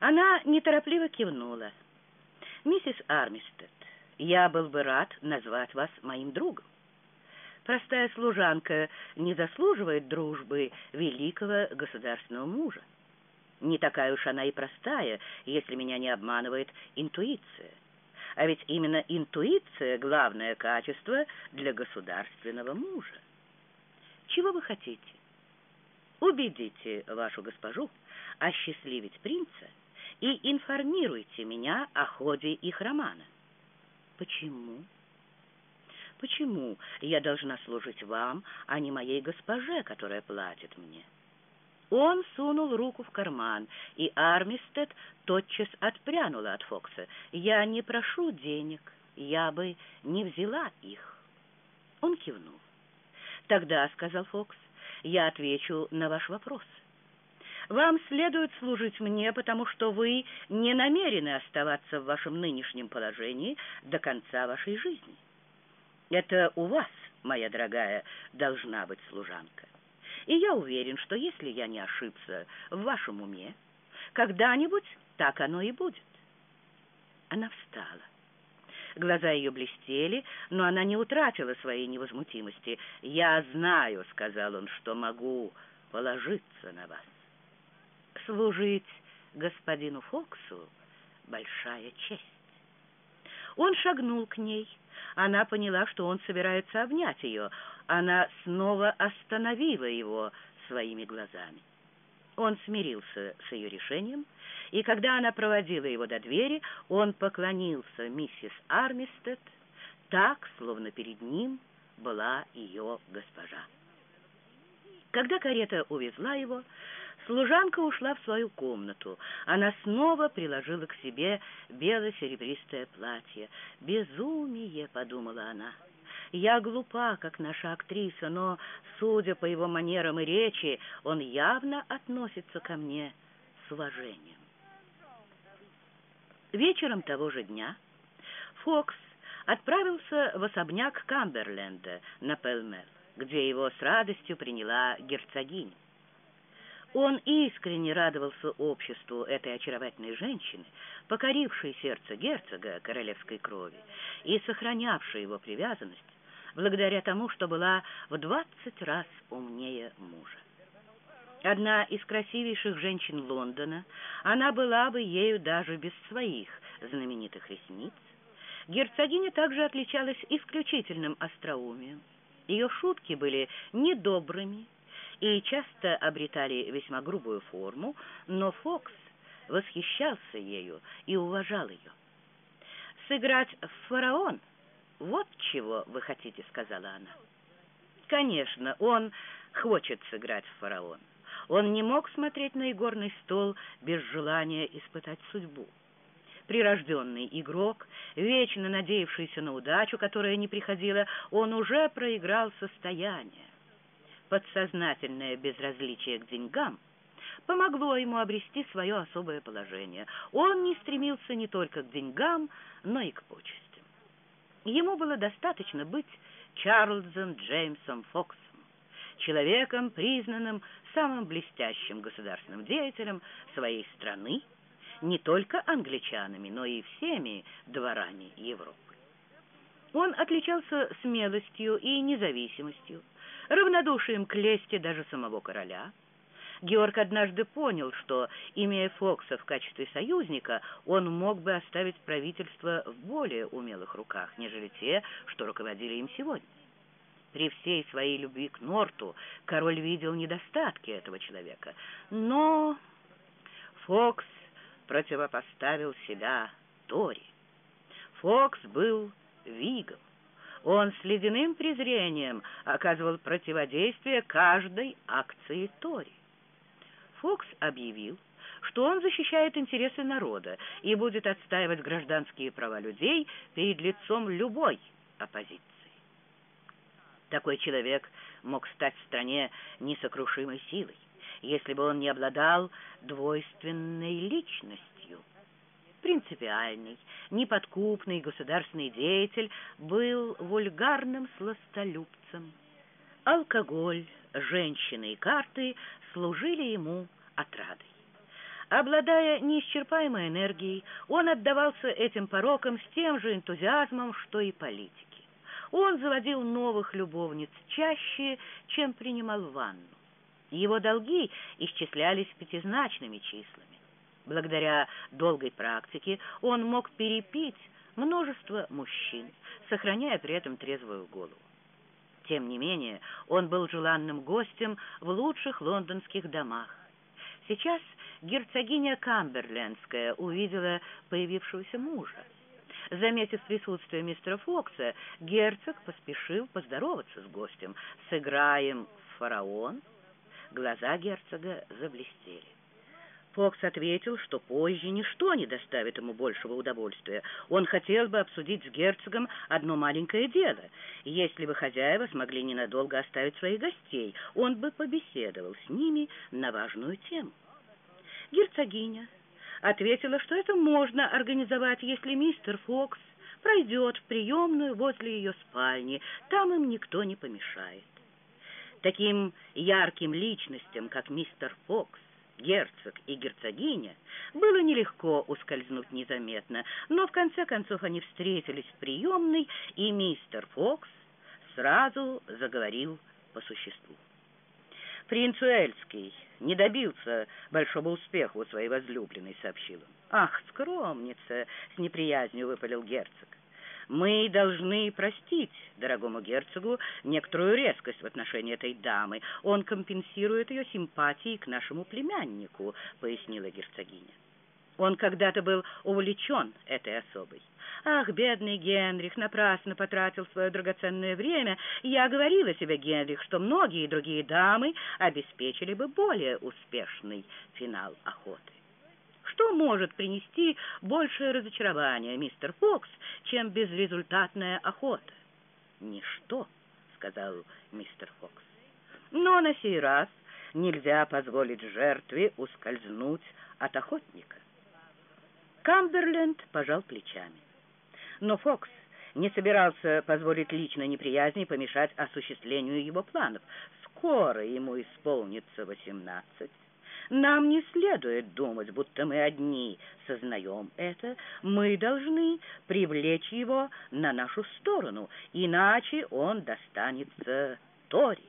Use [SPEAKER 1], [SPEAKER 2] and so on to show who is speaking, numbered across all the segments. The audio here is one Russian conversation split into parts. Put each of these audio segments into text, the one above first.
[SPEAKER 1] Она неторопливо кивнула. «Миссис Армистед, я был бы рад назвать вас моим другом. Простая служанка не заслуживает дружбы великого государственного мужа. Не такая уж она и простая, если меня не обманывает интуиция. А ведь именно интуиция — главное качество для государственного мужа. Чего вы хотите? Убедите вашу госпожу осчастливить принца и информируйте меня о ходе их романа. Почему? Почему я должна служить вам, а не моей госпоже, которая платит мне? Он сунул руку в карман, и Армистед тотчас отпрянула от Фокса. «Я не прошу денег, я бы не взяла их». Он кивнул. «Тогда, — сказал Фокс, — я отвечу на ваш вопрос. Вам следует служить мне, потому что вы не намерены оставаться в вашем нынешнем положении до конца вашей жизни. Это у вас, моя дорогая, должна быть служанка. И я уверен, что если я не ошибся в вашем уме, когда-нибудь так оно и будет. Она встала. Глаза ее блестели, но она не утратила своей невозмутимости. «Я знаю», — сказал он, — «что могу положиться на вас. Служить господину Фоксу — большая честь». Он шагнул к ней. Она поняла, что он собирается обнять ее. Она снова остановила его своими глазами. Он смирился с ее решением, и когда она проводила его до двери, он поклонился миссис Армистед так, словно перед ним была ее госпожа. Когда карета увезла его, служанка ушла в свою комнату. Она снова приложила к себе бело-серебристое платье. «Безумие!» — подумала она. Я глупа, как наша актриса, но, судя по его манерам и речи, он явно относится ко мне с уважением. Вечером того же дня Фокс отправился в особняк Камберленда на Пелмел, где его с радостью приняла герцогиня. Он искренне радовался обществу этой очаровательной женщины, покорившей сердце герцога королевской крови и сохранявшей его привязанность благодаря тому, что была в двадцать раз умнее мужа. Одна из красивейших женщин Лондона, она была бы ею даже без своих знаменитых ресниц. Герцогиня также отличалась исключительным остроумием. Ее шутки были недобрыми и часто обретали весьма грубую форму, но Фокс восхищался ею и уважал ее. Сыграть в фараон — «Вот чего вы хотите», — сказала она. Конечно, он хочет сыграть в фараон. Он не мог смотреть на игорный стол без желания испытать судьбу. Прирожденный игрок, вечно надеявшийся на удачу, которая не приходила, он уже проиграл состояние. Подсознательное безразличие к деньгам помогло ему обрести свое особое положение. Он не стремился не только к деньгам, но и к почестям. Ему было достаточно быть Чарльзом Джеймсом Фоксом, человеком, признанным самым блестящим государственным деятелем своей страны, не только англичанами, но и всеми дворами Европы. Он отличался смелостью и независимостью, равнодушием к лести даже самого короля – Георг однажды понял, что, имея Фокса в качестве союзника, он мог бы оставить правительство в более умелых руках, нежели те, что руководили им сегодня. При всей своей любви к Норту король видел недостатки этого человека, но Фокс противопоставил себя Тори. Фокс был Вигом. Он с ледяным презрением оказывал противодействие каждой акции Тори. Фокс объявил, что он защищает интересы народа и будет отстаивать гражданские права людей перед лицом любой оппозиции. Такой человек мог стать в стране несокрушимой силой, если бы он не обладал двойственной личностью. Принципиальный, неподкупный государственный деятель был вульгарным сластолюбцем. Алкоголь, женщины и карты служили ему отрадой. Обладая неисчерпаемой энергией, он отдавался этим порокам с тем же энтузиазмом, что и политики. Он заводил новых любовниц чаще, чем принимал ванну. Его долги исчислялись пятизначными числами. Благодаря долгой практике он мог перепить множество мужчин, сохраняя при этом трезвую голову. Тем не менее, он был желанным гостем в лучших лондонских домах. Сейчас герцогиня Камберлендская увидела появившегося мужа. Заметив присутствие мистера Фокса, герцог поспешил поздороваться с гостем. «Сыграем фараон?» Глаза герцога заблестели. Фокс ответил, что позже ничто не доставит ему большего удовольствия. Он хотел бы обсудить с герцогом одно маленькое дело. Если бы хозяева смогли ненадолго оставить своих гостей, он бы побеседовал с ними на важную тему. Герцогиня ответила, что это можно организовать, если мистер Фокс пройдет в приемную возле ее спальни. Там им никто не помешает. Таким ярким личностям, как мистер Фокс, герцог и герцогиня, было нелегко ускользнуть незаметно, но в конце концов они встретились в приемной, и мистер Фокс сразу заговорил по существу. «Принц Уэльский не добился большого успеха у своей возлюбленной», — сообщил он. «Ах, скромница!» — с неприязнью выпалил герцог. Мы должны простить дорогому герцогу некоторую резкость в отношении этой дамы. Он компенсирует ее симпатии к нашему племяннику, пояснила герцогиня. Он когда-то был увлечен этой особой. Ах, бедный Генрих напрасно потратил свое драгоценное время. Я говорила себе, Генрих, что многие другие дамы обеспечили бы более успешный финал охоты. Что может принести большее разочарование, мистер Фокс, чем безрезультатная охота? Ничто, сказал мистер Фокс. Но на сей раз нельзя позволить жертве ускользнуть от охотника. Камберленд пожал плечами. Но Фокс не собирался позволить личной неприязни помешать осуществлению его планов. Скоро ему исполнится восемнадцать. Нам не следует думать, будто мы одни сознаем это. Мы должны привлечь его на нашу сторону, иначе он достанется Тори.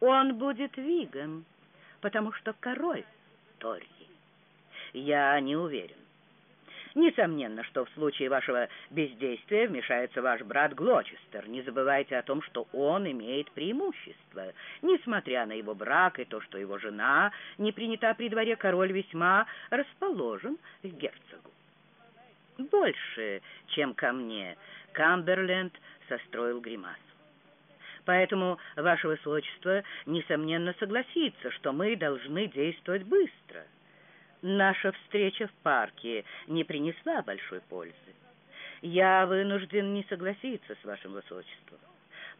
[SPEAKER 1] Он будет Вигом, потому что король Тори. Я не уверен. Несомненно, что в случае вашего бездействия вмешается ваш брат Глочестер. Не забывайте о том, что он имеет преимущество. Несмотря на его брак и то, что его жена не принята при дворе, король весьма расположен к герцогу. Больше, чем ко мне, Камберленд состроил гримасу. Поэтому, ваше высочество, несомненно, согласится, что мы должны действовать быстро — Наша встреча в парке не принесла большой пользы. Я вынужден не согласиться с вашим высочеством.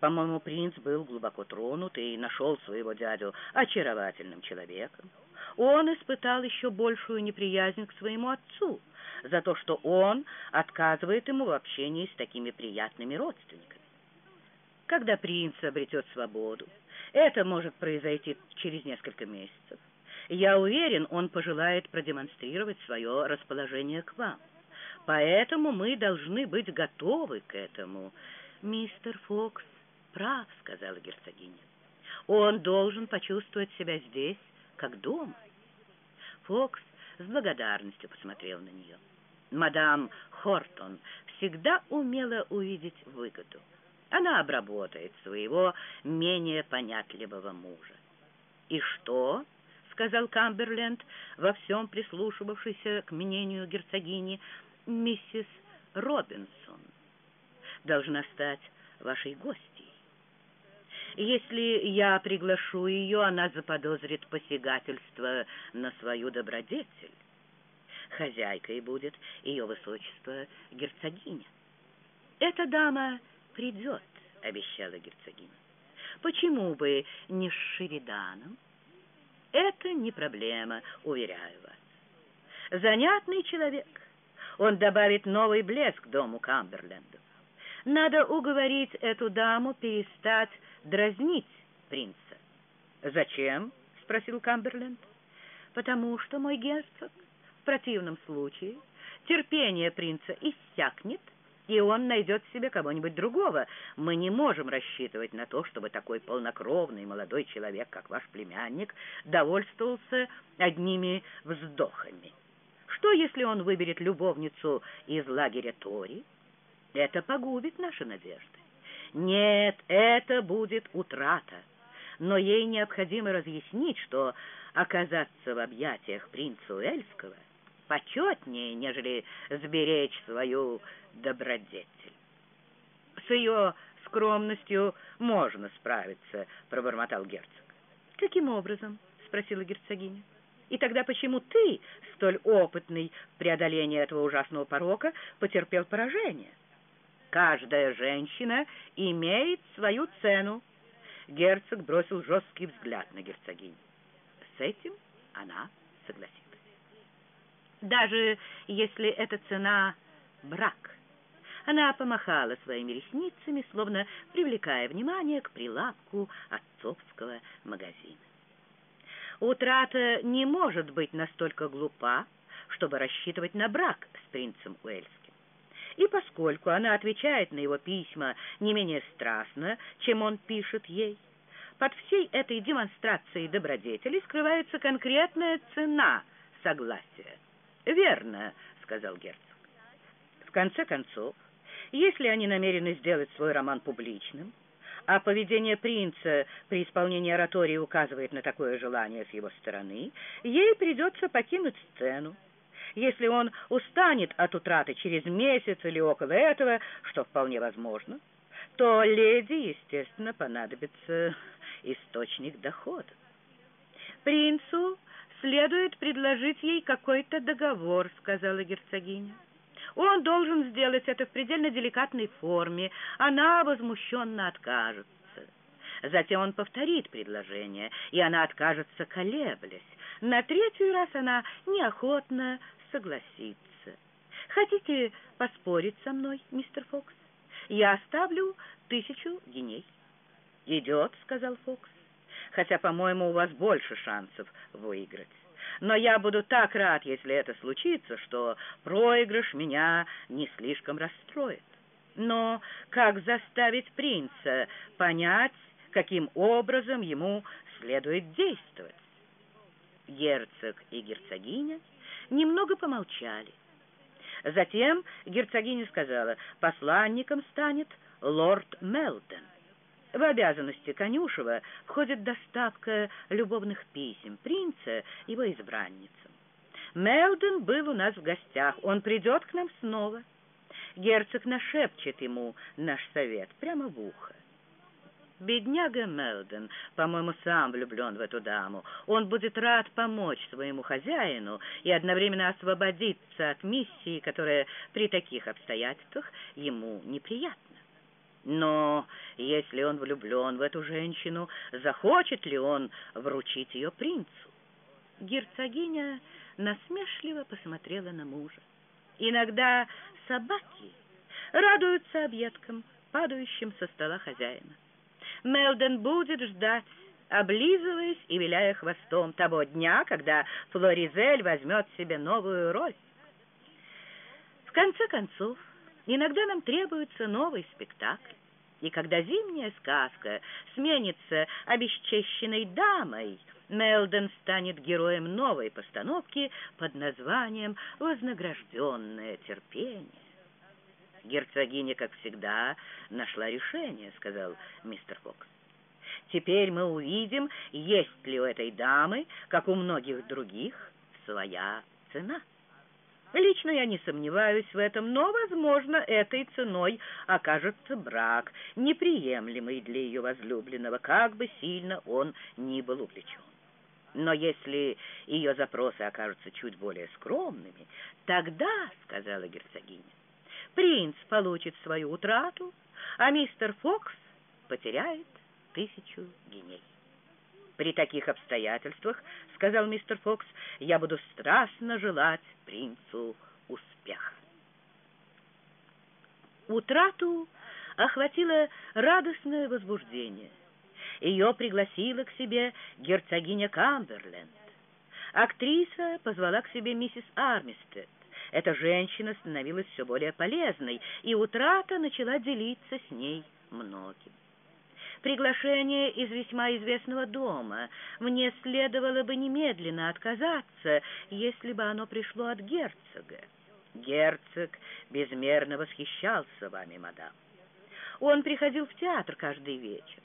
[SPEAKER 1] По-моему, принц был глубоко тронут и нашел своего дядю очаровательным человеком. Он испытал еще большую неприязнь к своему отцу за то, что он отказывает ему в общении с такими приятными родственниками. Когда принц обретет свободу, это может произойти через несколько месяцев, я уверен, он пожелает продемонстрировать свое расположение к вам. Поэтому мы должны быть готовы к этому. Мистер Фокс прав, сказала герцогиня. Он должен почувствовать себя здесь, как дома. Фокс с благодарностью посмотрел на нее. Мадам Хортон всегда умела увидеть выгоду. Она обработает своего менее понятливого мужа. И что? — сказал Камберленд, во всем прислушивавшийся к мнению герцогини, — миссис Робинсон должна стать вашей гостьей. Если я приглашу ее, она заподозрит посягательство на свою добродетель. Хозяйкой будет ее высочество герцогиня. Эта дама придет, — обещала герцогиня. Почему бы не с Шериданом? Это не проблема, уверяю вас. Занятный человек. Он добавит новый блеск дому Камберленду. Надо уговорить эту даму перестать дразнить принца. «Зачем?» — спросил Камберленд. потому что, мой герцог, в противном случае терпение принца иссякнет, и он найдет себе кого-нибудь другого. Мы не можем рассчитывать на то, чтобы такой полнокровный молодой человек, как ваш племянник, довольствовался одними вздохами. Что, если он выберет любовницу из лагеря Тори? Это погубит наши надежды. Нет, это будет утрата. Но ей необходимо разъяснить, что оказаться в объятиях принца Уэльского почетнее, нежели сберечь свою добродетель. С ее скромностью можно справиться, пробормотал герцог. Каким образом? спросила герцогиня. И тогда почему ты, столь опытный в преодолении этого ужасного порока, потерпел поражение? Каждая женщина имеет свою цену. Герцог бросил жесткий взгляд на герцогиню. С этим она согласилась. Даже если эта цена — брак. Она помахала своими ресницами, словно привлекая внимание к прилавку отцовского магазина. Утрата не может быть настолько глупа, чтобы рассчитывать на брак с принцем Уэльским. И поскольку она отвечает на его письма не менее страстно, чем он пишет ей, под всей этой демонстрацией добродетели скрывается конкретная цена согласия. «Верно», — сказал герцог. «В конце концов, если они намерены сделать свой роман публичным, а поведение принца при исполнении оратории указывает на такое желание с его стороны, ей придется покинуть сцену. Если он устанет от утраты через месяц или около этого, что вполне возможно, то леди, естественно, понадобится источник дохода. Принцу следует предложить ей какой-то договор», — сказала герцогиня. «Он должен сделать это в предельно деликатной форме. Она возмущенно откажется. Затем он повторит предложение, и она откажется, колеблясь. На третий раз она неохотно согласится. Хотите поспорить со мной, мистер Фокс? Я оставлю тысячу геней». «Идет», — сказал Фокс хотя, по-моему, у вас больше шансов выиграть. Но я буду так рад, если это случится, что проигрыш меня не слишком расстроит. Но как заставить принца понять, каким образом ему следует действовать? Герцог и герцогиня немного помолчали. Затем герцогиня сказала, посланником станет лорд Мелден. В обязанности Конюшева входит доставка любовных писем принца его избранницам. Мелден был у нас в гостях, он придет к нам снова. Герцог нашепчет ему наш совет прямо в ухо. Бедняга Мелден, по-моему, сам влюблен в эту даму. Он будет рад помочь своему хозяину и одновременно освободиться от миссии, которая при таких обстоятельствах ему неприятна. Но если он влюблен в эту женщину, захочет ли он вручить ее принцу? Герцогиня насмешливо посмотрела на мужа. Иногда собаки радуются объедкам, падающим со стола хозяина. Мелден будет ждать, облизываясь и виляя хвостом того дня, когда Флоризель возьмет себе новую роль. В конце концов, Иногда нам требуется новый спектакль. И когда зимняя сказка сменится обесчещенной дамой, Мелден станет героем новой постановки под названием «Вознагражденное терпение». «Герцогиня, как всегда, нашла решение», — сказал мистер Фокс. «Теперь мы увидим, есть ли у этой дамы, как у многих других, своя цена». Лично я не сомневаюсь в этом, но, возможно, этой ценой окажется брак, неприемлемый для ее возлюбленного, как бы сильно он ни был увлечен. Но если ее запросы окажутся чуть более скромными, тогда, — сказала герцогиня, — принц получит свою утрату, а мистер Фокс потеряет тысячу геней. При таких обстоятельствах, — сказал мистер Фокс, — я буду страстно желать принцу успеха. Утрату охватило радостное возбуждение. Ее пригласила к себе герцогиня Камберленд. Актриса позвала к себе миссис Армистед. Эта женщина становилась все более полезной, и утрата начала делиться с ней многим. Приглашение из весьма известного дома. Мне следовало бы немедленно отказаться, если бы оно пришло от герцога. Герцог безмерно восхищался вами, мадам. Он приходил в театр каждый вечер.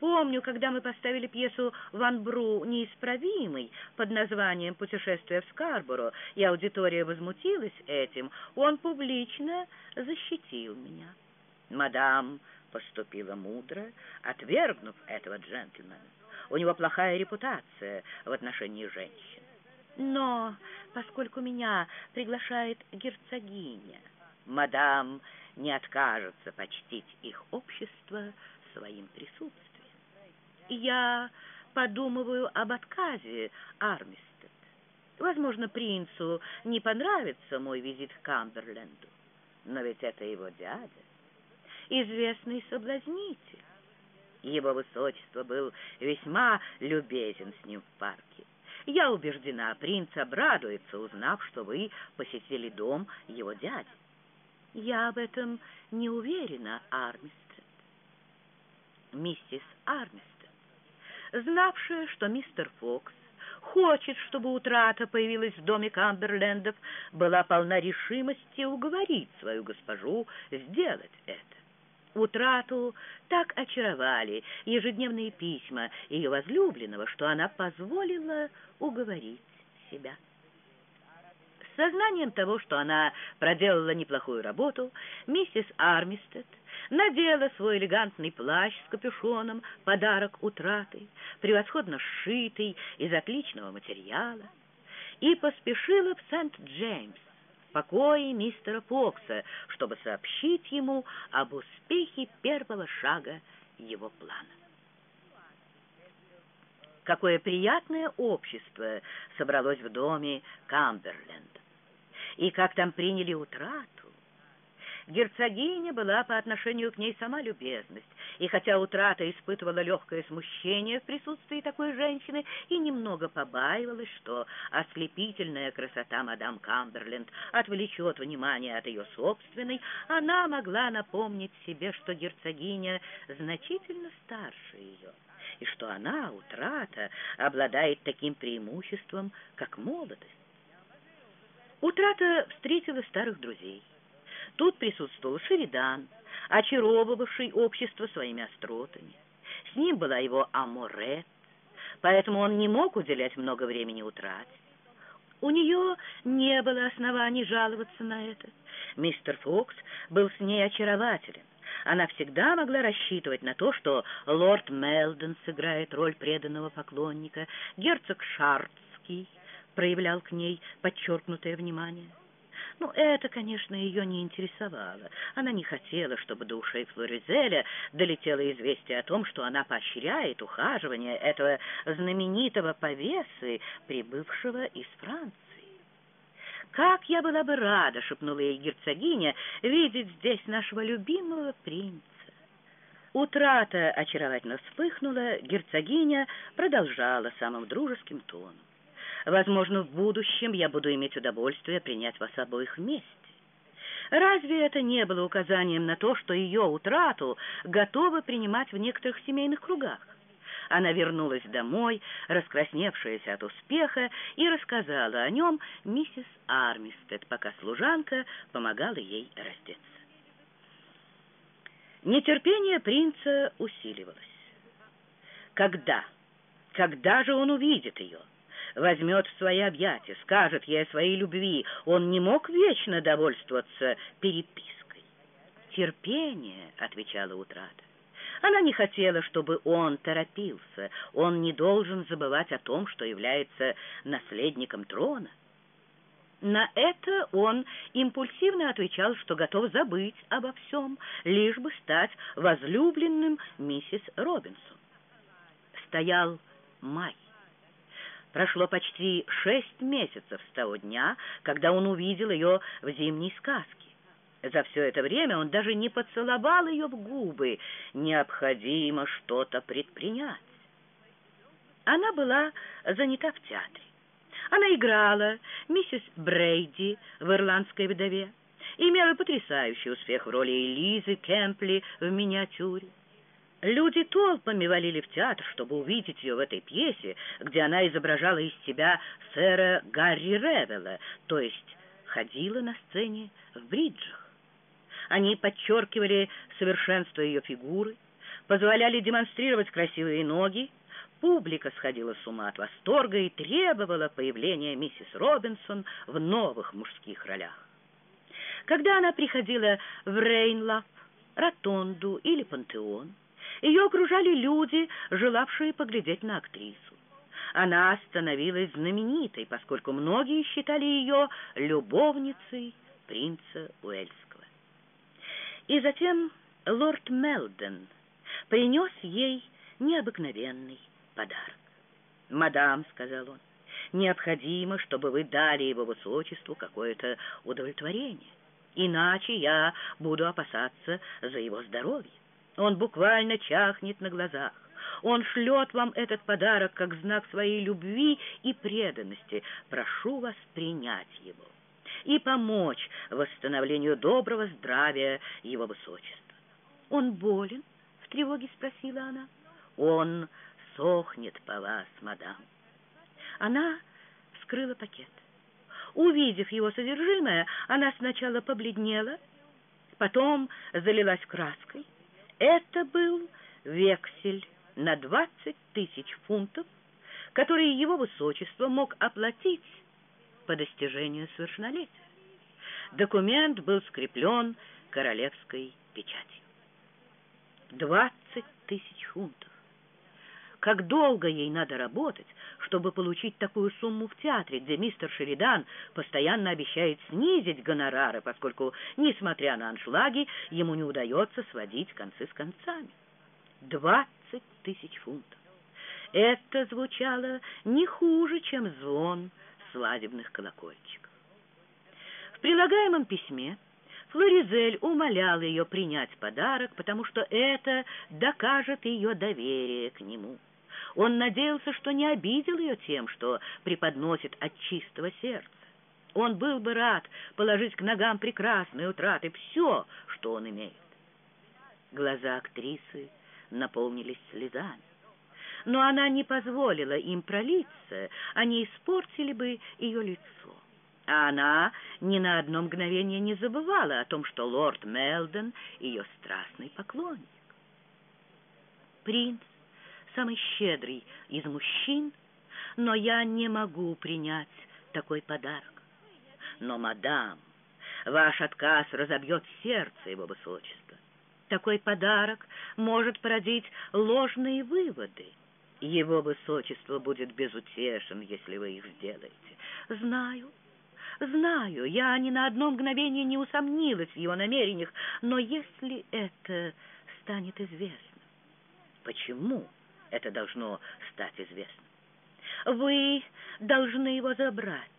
[SPEAKER 1] Помню, когда мы поставили пьесу «Ван Бру неисправимый» под названием «Путешествие в Скарборо», и аудитория возмутилась этим, он публично защитил меня. Мадам поступила мудро, отвергнув этого джентльмена. У него плохая репутация в отношении женщин. Но поскольку меня приглашает герцогиня, мадам не откажется почтить их общество своим присутствием. Я подумываю об отказе, Армистед. Возможно, принцу не понравится мой визит в Камберленду, но ведь это его дядя, известный соблазнитель. Его высочество был весьма любезен с ним в парке. Я убеждена, принц обрадуется, узнав, что вы посетили дом его дяди. Я об этом не уверена, Армистед. Миссис Армистед знавшая, что мистер Фокс хочет, чтобы утрата появилась в доме Камберлендов, была полна решимости уговорить свою госпожу сделать это. Утрату так очаровали ежедневные письма ее возлюбленного, что она позволила уговорить себя. С сознанием того, что она проделала неплохую работу, миссис Армистед надела свой элегантный плащ с капюшоном, подарок утраты, превосходно сшитый из отличного материала, и поспешила в Сент-Джеймс, покое мистера Фокса, чтобы сообщить ему об успехе первого шага его плана. Какое приятное общество собралось в доме Камберленд. И как там приняли утрату, Герцогиня была по отношению к ней сама любезность, и хотя утрата испытывала легкое смущение в присутствии такой женщины и немного побаивалась, что ослепительная красота мадам Камберленд отвлечет внимание от ее собственной, она могла напомнить себе, что герцогиня значительно старше ее, и что она, утрата, обладает таким преимуществом, как молодость. Утрата встретила старых друзей. Тут присутствовал Шеридан, очаровывавший общество своими остротами. С ним была его Аморет, поэтому он не мог уделять много времени утрате. У нее не было оснований жаловаться на это. Мистер Фокс был с ней очарователен. Она всегда могла рассчитывать на то, что лорд Мелдон сыграет роль преданного поклонника, герцог Шарцкий проявлял к ней подчеркнутое внимание. Ну, это, конечно, ее не интересовало. Она не хотела, чтобы до ушей Флоризеля долетело известие о том, что она поощряет ухаживание этого знаменитого повесы, прибывшего из Франции. «Как я была бы рада!» — шепнула ей герцогиня — «видеть здесь нашего любимого принца». Утрата очаровательно вспыхнула, герцогиня продолжала самым дружеским тоном. Возможно, в будущем я буду иметь удовольствие принять вас обоих вместе. Разве это не было указанием на то, что ее утрату готовы принимать в некоторых семейных кругах? Она вернулась домой, раскрасневшаяся от успеха, и рассказала о нем миссис Армистед, пока служанка помогала ей раздеться. Нетерпение принца усиливалось. Когда? Когда же он увидит ее? Возьмет в свои объятия, скажет ей о своей любви. Он не мог вечно довольствоваться перепиской. «Терпение», — отвечала утрата. Она не хотела, чтобы он торопился. Он не должен забывать о том, что является наследником трона. На это он импульсивно отвечал, что готов забыть обо всем, лишь бы стать возлюбленным миссис Робинсон. Стоял май. Прошло почти шесть месяцев с того дня, когда он увидел ее в зимней сказке. За все это время он даже не поцеловал ее в губы. Необходимо что-то предпринять. Она была занята в театре. Она играла миссис Брейди в «Ирландской вдове», имела потрясающий успех в роли Элизы Кемпли в миниатюре. Люди толпами валили в театр, чтобы увидеть ее в этой пьесе, где она изображала из себя сэра Гарри Ревелла, то есть ходила на сцене в бриджах. Они подчеркивали совершенство ее фигуры, позволяли демонстрировать красивые ноги, Публика сходила с ума от восторга и требовала появления миссис Робинсон в новых мужских ролях. Когда она приходила в Рейнлав, Ротонду или Пантеон, ее окружали люди, желавшие поглядеть на актрису. Она становилась знаменитой, поскольку многие считали ее любовницей принца Уэльского. И затем лорд Мелден принес ей необыкновенный подарок. «Мадам», — сказал он, — «необходимо, чтобы вы дали его высочеству какое-то удовлетворение, иначе я буду опасаться за его здоровье. Он буквально чахнет на глазах. Он шлет вам этот подарок как знак своей любви и преданности. Прошу вас принять его и помочь восстановлению доброго здравия его высочества. «Он болен?» — в тревоге спросила она. «Он сохнет по вас, мадам». Она вскрыла пакет. Увидев его содержимое, она сначала побледнела, потом залилась краской. Это был вексель на двадцать тысяч фунтов, который его высочество мог оплатить по достижению совершеннолетия. Документ был скреплен королевской печатью. Двадцать тысяч фунтов. Как долго ей надо работать, чтобы получить такую сумму в театре, где мистер Шеридан постоянно обещает снизить гонорары, поскольку, несмотря на аншлаги, ему не удается сводить концы с концами. Двадцать тысяч фунтов. Это звучало не хуже, чем звон свадебных колокольчиков. В прилагаемом письме Флоризель умолял ее принять подарок, потому что это докажет ее доверие к нему. Он надеялся, что не обидел ее тем, что преподносит от чистого сердца. Он был бы рад положить к ногам прекрасной утраты все, что он имеет. Глаза актрисы наполнились слезами. Но она не позволила им пролиться, они испортили бы ее лицо. А она ни на одно мгновение не забывала о том, что лорд Мелдон — ее страстный поклонник. Принц самый щедрый из мужчин, но я не могу принять такой подарок. Но, мадам, ваш отказ разобьет сердце его высочества. Такой подарок может породить ложные выводы. Его высочество будет безутешен, если вы их сделаете. Знаю, знаю, я ни на одно мгновение не усомнилась в его намерениях, но если это станет известно, почему это должно стать известно. Вы должны его забрать.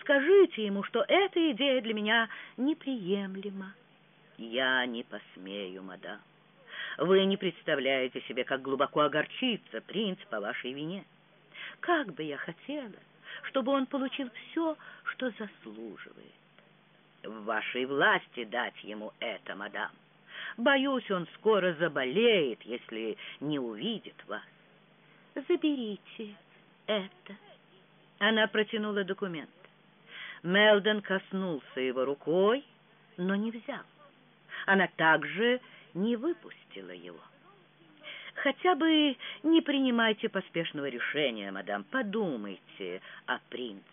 [SPEAKER 1] Скажите ему, что эта идея для меня неприемлема. Я не посмею, мадам. Вы не представляете себе, как глубоко огорчится принц по вашей вине. Как бы я хотела, чтобы он получил все, что заслуживает. В вашей власти дать ему это, мадам. Боюсь, он скоро заболеет, если не увидит вас. Заберите это. Она протянула документ. Мелдон коснулся его рукой, но не взял. Она также не выпустила его. Хотя бы не принимайте поспешного решения, мадам. Подумайте о принце.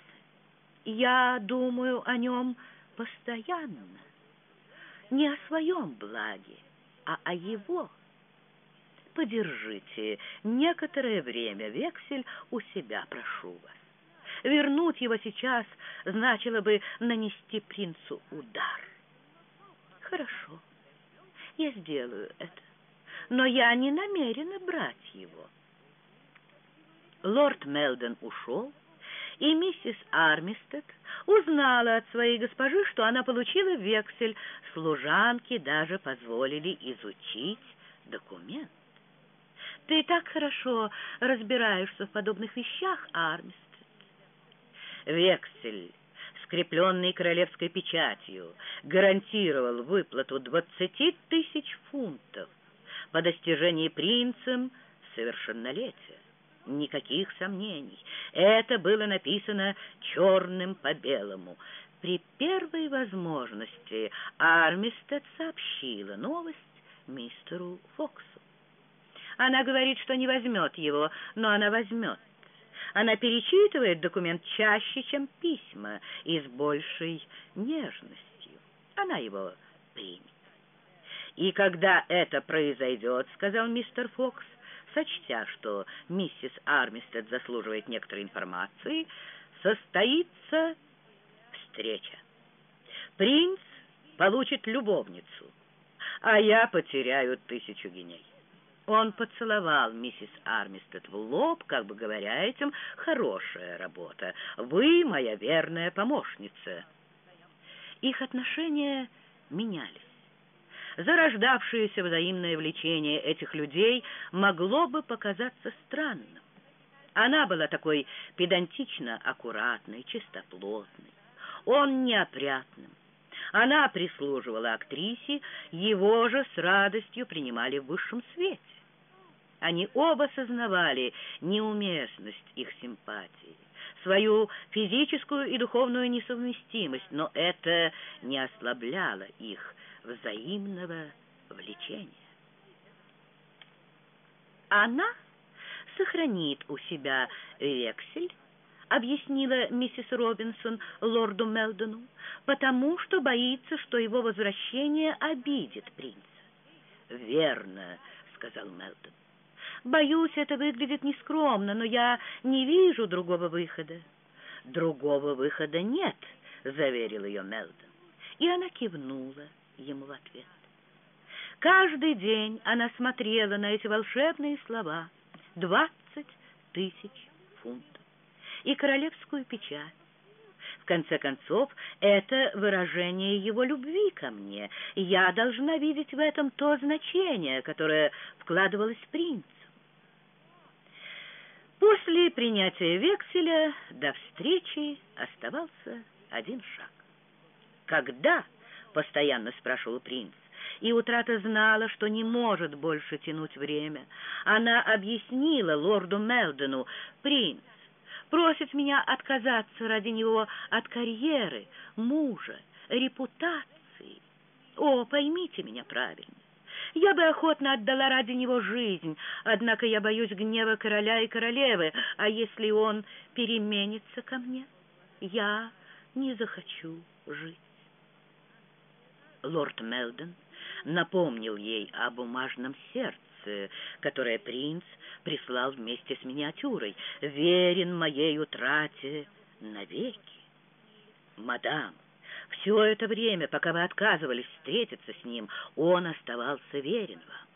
[SPEAKER 1] Я думаю о нем постоянно не о своем благе, а о его. Подержите некоторое время вексель у себя, прошу вас. Вернуть его сейчас значило бы нанести принцу удар. Хорошо, я сделаю это, но я не намерена брать его. Лорд Мелден ушел, и миссис Армистед узнала от своей госпожи, что она получила вексель. Служанки даже позволили изучить документ. Ты так хорошо разбираешься в подобных вещах, Армистед. Вексель, скрепленный королевской печатью, гарантировал выплату двадцати тысяч фунтов по достижении принцем совершеннолетия. Никаких сомнений. Это было написано черным по белому. При первой возможности Армистед сообщила новость мистеру Фоксу. Она говорит, что не возьмет его, но она возьмет. Она перечитывает документ чаще, чем письма, и с большей нежностью. Она его примет. «И когда это произойдет, — сказал мистер Фокс, сочтя, что миссис Армистед заслуживает некоторой информации, состоится встреча. Принц получит любовницу, а я потеряю тысячу геней. Он поцеловал миссис Армистед в лоб, как бы говоря этим, «Хорошая работа. Вы моя верная помощница». Их отношения менялись. Зарождавшееся взаимное влечение этих людей могло бы показаться странным. Она была такой педантично аккуратной, чистоплотной. Он неопрятным. Она прислуживала актрисе, его же с радостью принимали в высшем свете. Они оба сознавали неуместность их симпатии, свою физическую и духовную несовместимость, но это не ослабляло их взаимного влечения. Она сохранит у себя вексель, объяснила миссис Робинсон лорду Мелдону, потому что боится, что его возвращение обидит принца. «Верно», — сказал Мелдон. «Боюсь, это выглядит нескромно, но я не вижу другого выхода». «Другого выхода нет», — заверил ее Мелдон. И она кивнула ему в ответ. Каждый день она смотрела на эти волшебные слова «двадцать тысяч фунтов» и королевскую печать. В конце концов, это выражение его любви ко мне, я должна видеть в этом то значение, которое вкладывалось принцем. После принятия векселя до встречи оставался один шаг. Когда постоянно спрашивал принц. И утрата знала, что не может больше тянуть время. Она объяснила лорду Мелдону, принц просит меня отказаться ради него от карьеры, мужа, репутации. О, поймите меня правильно. Я бы охотно отдала ради него жизнь, однако я боюсь гнева короля и королевы, а если он переменится ко мне, я не захочу жить лорд Мелдон напомнил ей о бумажном сердце, которое принц прислал вместе с миниатюрой, верен моей утрате навеки. Мадам, все это время, пока вы отказывались встретиться с ним, он оставался верен вам.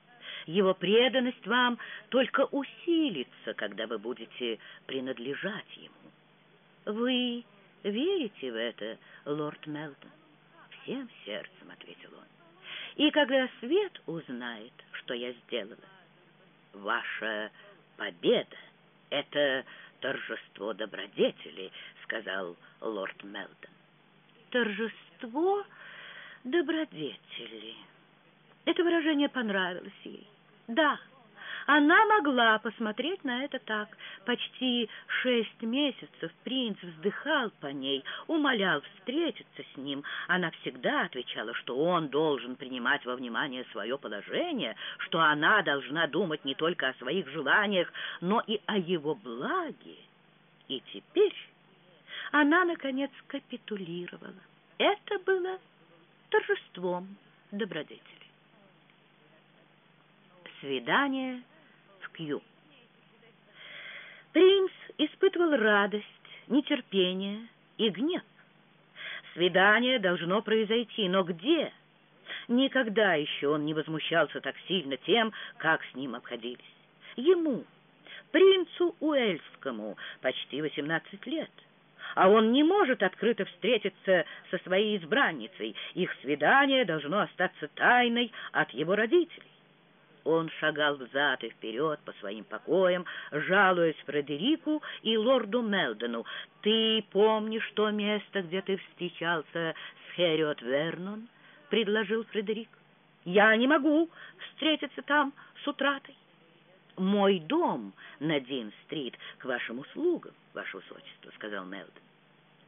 [SPEAKER 1] Его преданность вам только усилится, когда вы будете принадлежать ему. Вы верите в это, лорд Мелдон? Всем сердцем, — ответил он. И когда свет узнает, что я сделала, ваша победа — это торжество добродетели, — сказал лорд Мелдон. Торжество добродетели. Это выражение понравилось ей. Да, — она могла посмотреть на это так. Почти шесть месяцев принц вздыхал по ней, умолял встретиться с ним. Она всегда отвечала, что он должен принимать во внимание свое положение, что она должна думать не только о своих желаниях, но и о его благе. И теперь она, наконец, капитулировала. Это было торжеством добродетели. Свидание Кью. Принц испытывал радость, нетерпение и гнев. Свидание должно произойти, но где? Никогда еще он не возмущался так сильно тем, как с ним обходились. Ему, принцу Уэльскому, почти восемнадцать лет, а он не может открыто встретиться со своей избранницей. Их свидание должно остаться тайной от его родителей. Он шагал взад и вперед по своим покоям, жалуясь Фредерику и лорду Мелдону. «Ты помнишь то место, где ты встречался с Хериот Вернон?» — предложил Фредерик. «Я не могу встретиться там с утратой». «Мой дом на Дин-стрит к вашим услугам, ваше высочество», — сказал Мелдон.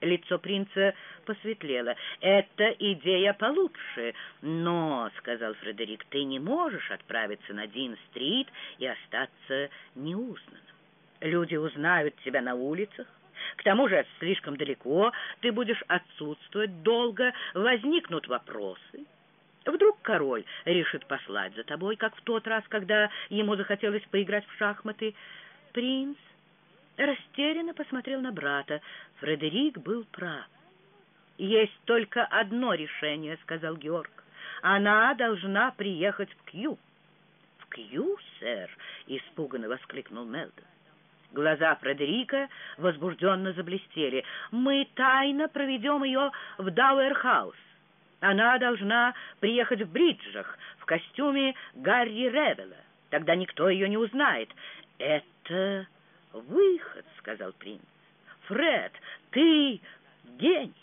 [SPEAKER 1] Лицо принца посветлело. «Это идея получше. Но, — сказал Фредерик, — ты не можешь отправиться на Дин-стрит и остаться неузнанным. Люди узнают тебя на улицах. К тому же слишком далеко, ты будешь отсутствовать долго, возникнут вопросы». Вдруг король решит послать за тобой, как в тот раз, когда ему захотелось поиграть в шахматы. Принц растерянно посмотрел на брата. Фредерик был прав. «Есть только одно решение», — сказал Георг. «Она должна приехать в Кью». «В Кью, сэр?» — испуганно воскликнул Мелдон. Глаза Фредерика возбужденно заблестели. «Мы тайно проведем ее в Дауэрхаус. Она должна приехать в бриджах, в костюме Гарри Ревела. Тогда никто ее не узнает. Это выход, — сказал принц. Фред, ты гений.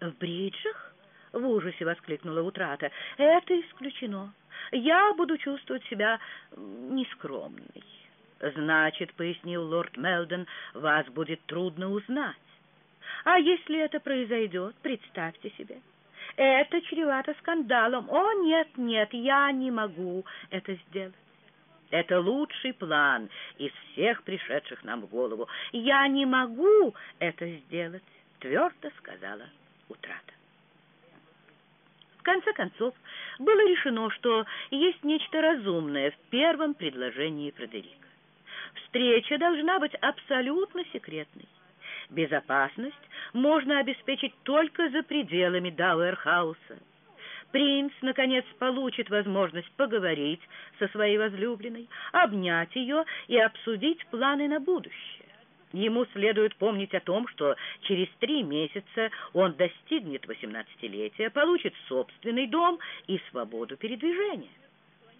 [SPEAKER 1] В бриджах? В ужасе воскликнула утрата. Это исключено. Я буду чувствовать себя нескромной. Значит, — пояснил лорд Мелдон, — вас будет трудно узнать. А если это произойдет, представьте себе. Это чревато скандалом. О, нет, нет, я не могу это сделать. Это лучший план из всех пришедших нам в голову. Я не могу это сделать, твердо сказала утрата. В конце концов, было решено, что есть нечто разумное в первом предложении Фредерика. Встреча должна быть абсолютно секретной. Безопасность можно обеспечить только за пределами Дауэрхауса. Принц, наконец, получит возможность поговорить со своей возлюбленной, обнять ее и обсудить планы на будущее. Ему следует помнить о том, что через три месяца он достигнет восемнадцатилетия, получит собственный дом и свободу передвижения.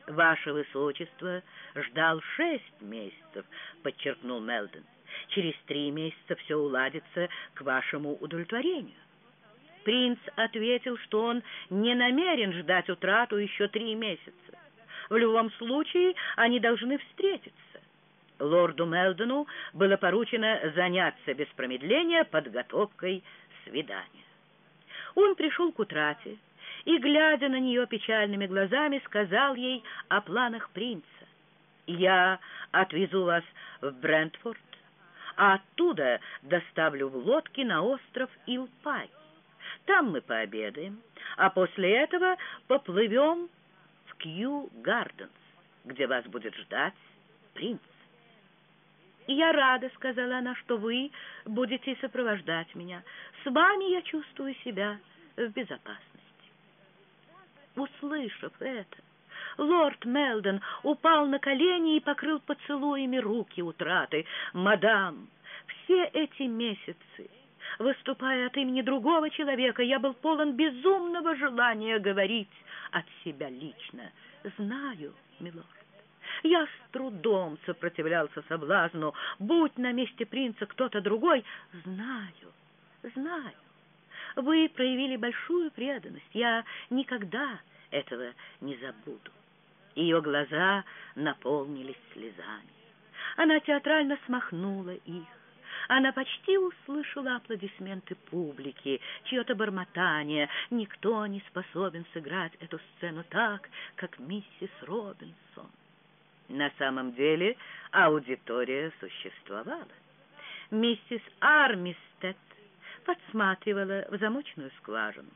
[SPEAKER 1] «Ваше Высочество ждал шесть месяцев», — подчеркнул Мелдон. Через три месяца все уладится к вашему удовлетворению. Принц ответил, что он не намерен ждать утрату еще три месяца. В любом случае они должны встретиться. Лорду Мелдону было поручено заняться без промедления подготовкой свидания. Он пришел к утрате и, глядя на нее печальными глазами, сказал ей о планах принца. «Я отвезу вас в Брентфорд, а оттуда доставлю в лодке на остров Илпай. Там мы пообедаем, а после этого поплывем в Кью-Гарденс, где вас будет ждать принц. «Я рада», — сказала она, — «что вы будете сопровождать меня. С вами я чувствую себя в безопасности». Услышав это, Лорд Мелдон упал на колени и покрыл поцелуями руки утраты. «Мадам, все эти месяцы, выступая от имени другого человека, я был полон безумного желания говорить от себя лично. Знаю, милорд». Я с трудом сопротивлялся соблазну. Будь на месте принца кто-то другой, знаю, знаю. Вы проявили большую преданность. Я никогда этого не забуду. Ее глаза наполнились слезами. Она театрально смахнула их. Она почти услышала аплодисменты публики, чье-то бормотание. Никто не способен сыграть эту сцену так, как миссис Робинсон. На самом деле аудитория существовала. Миссис Армистед подсматривала в замочную скважину.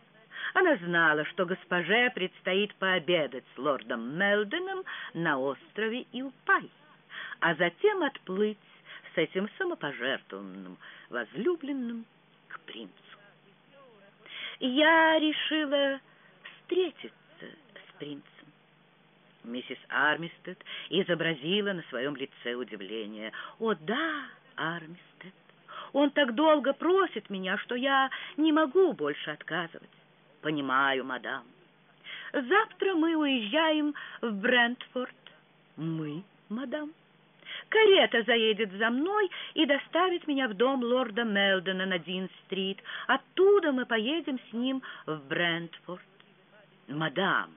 [SPEAKER 1] Она знала, что госпоже предстоит пообедать с лордом Мелденом на острове Илпай, а затем отплыть с этим самопожертвованным возлюбленным к принцу. Я решила встретиться с принцем. Миссис Армистед изобразила на своем лице удивление. «О, да, Армистед, он так долго просит меня, что я не могу больше отказывать. Понимаю, мадам. Завтра мы уезжаем в Брентфорд. Мы, мадам. Карета заедет за мной и доставит меня в дом лорда Мелдона на Дин-стрит. Оттуда мы поедем с ним в Брентфорд. Мадам,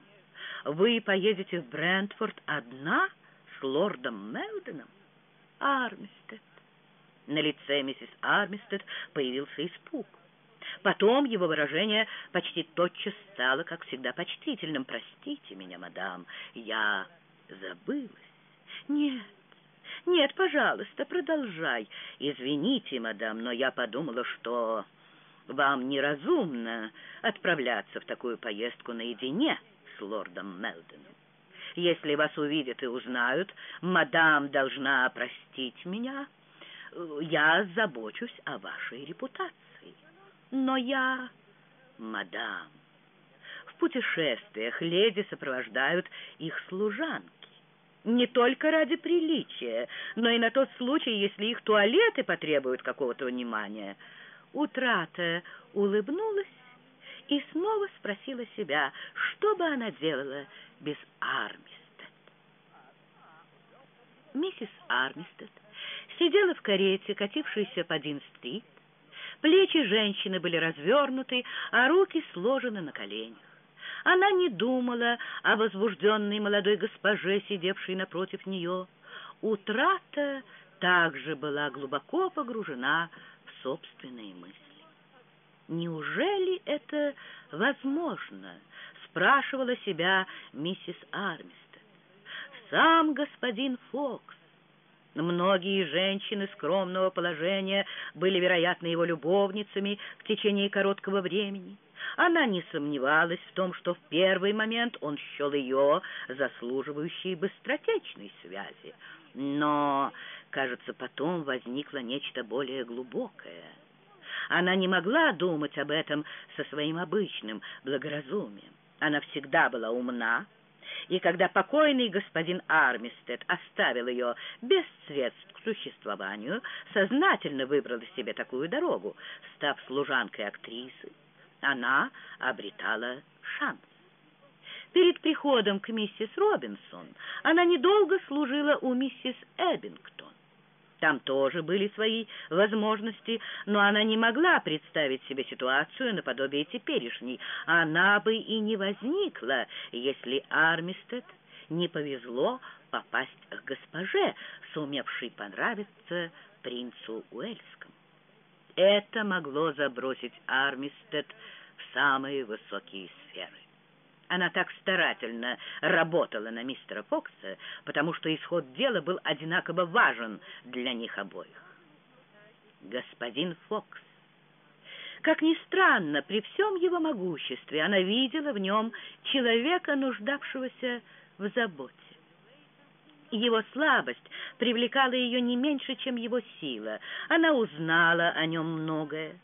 [SPEAKER 1] вы поедете в Брентфорд одна с лордом Мелдоном? Армистед. На лице миссис Армистед появился испуг. Потом его выражение почти тотчас стало, как всегда, почтительным. «Простите меня, мадам, я забылась». «Нет, нет, пожалуйста, продолжай. Извините, мадам, но я подумала, что вам неразумно отправляться в такую поездку наедине с лордом Мелдоном. Если вас увидят и узнают, мадам должна простить меня. Я забочусь о вашей репутации. Но я, мадам, в путешествиях леди сопровождают их служанки. Не только ради приличия, но и на тот случай, если их туалеты потребуют какого-то внимания. Утрата улыбнулась и снова спросила себя, что бы она делала без Армистед. Миссис Армистед сидела в карете, катившейся по Дин-стрит, Плечи женщины были развернуты, а руки сложены на коленях. Она не думала о возбужденной молодой госпоже, сидевшей напротив нее. Утрата также была глубоко погружена в собственные мысли. «Неужели это возможно?» — спрашивала себя миссис Армистед. «Сам господин Фокс Многие женщины скромного положения были, вероятно, его любовницами в течение короткого времени. Она не сомневалась в том, что в первый момент он счел ее заслуживающей быстротечной связи. Но, кажется, потом возникло нечто более глубокое. Она не могла думать об этом со своим обычным благоразумием. Она всегда была умна, и когда покойный господин Армистед оставил ее без средств к существованию, сознательно выбрала себе такую дорогу, став служанкой актрисы, она обретала шанс. Перед приходом к миссис Робинсон она недолго служила у миссис Эббингтон. Там тоже были свои возможности, но она не могла представить себе ситуацию наподобие теперешней. Она бы и не возникла, если Армистед не повезло попасть к госпоже, сумевшей понравиться принцу Уэльскому. Это могло забросить Армистед в самые высокие сферы. Она так старательно работала на мистера Фокса, потому что исход дела был одинаково важен для них обоих. Господин Фокс. Как ни странно, при всем его могуществе она видела в нем человека, нуждавшегося в заботе. Его слабость привлекала ее не меньше, чем его сила. Она узнала о нем многое.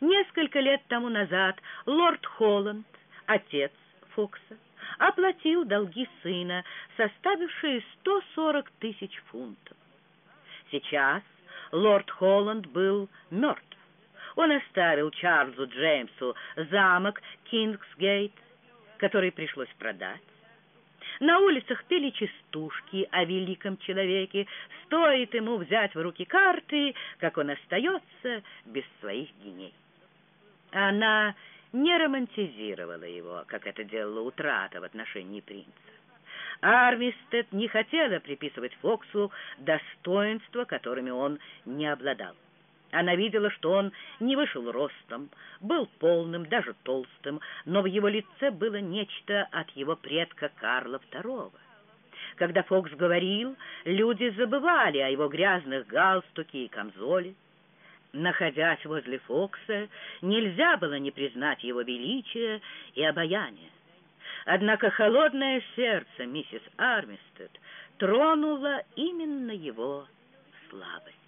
[SPEAKER 1] Несколько лет тому назад лорд Холланд, отец Фокса оплатил долги сына, составившие 140 тысяч фунтов. Сейчас лорд Холланд был мертв. Он оставил Чарльзу Джеймсу замок Кингсгейт, который пришлось продать. На улицах пели частушки о великом человеке. Стоит ему взять в руки карты, как он остается без своих геней. Она не романтизировала его, как это делала утрата в отношении принца. Армистед не хотела приписывать Фоксу достоинства, которыми он не обладал. Она видела, что он не вышел ростом, был полным, даже толстым, но в его лице было нечто от его предка Карла II. Когда Фокс говорил, люди забывали о его грязных галстуке и камзоле. Находясь возле Фокса, нельзя было не признать его величия и обаяния. Однако холодное сердце миссис Армистед тронуло именно его слабость.